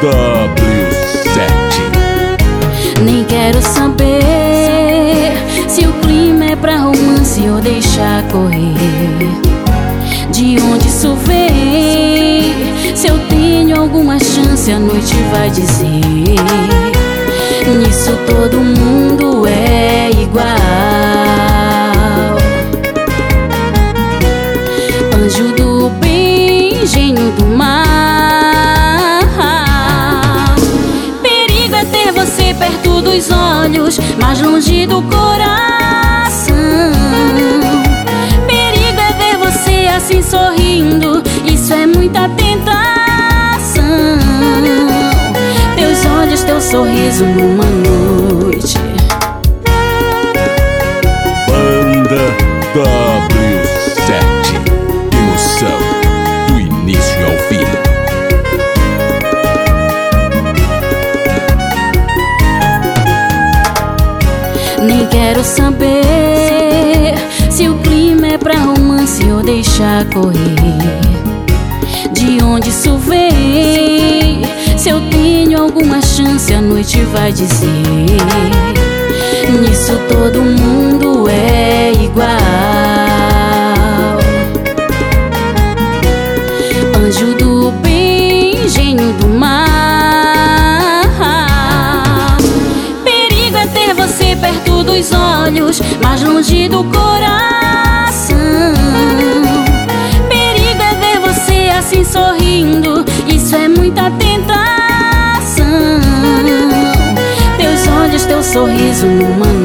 W7. Nem quero saber se o clima é pra romance ou deixar correr. De onde isso vem? Se eu tenho alguma chance, a noite vai dizer. Nisso todo mundo é igual. Anjo do bem, gênio do mal. Olhos, mas longe do coração. Perigo é ver você assim sorrindo, isso é muita tentação. Teus olhos, teu sorriso numa noite. Banda W7 Emoção Nem quero saber se o clima é pra romance ou deixar correr. De onde isso vem? Se eu tenho alguma chance, a noite vai dizer. Nisso todo mundo é igual. Anjo do bem, gênio do mal. Olhos, mas longe do coração. Perigo é ver você assim sorrindo, isso é muita tentação. Teus olhos, teu sorriso numa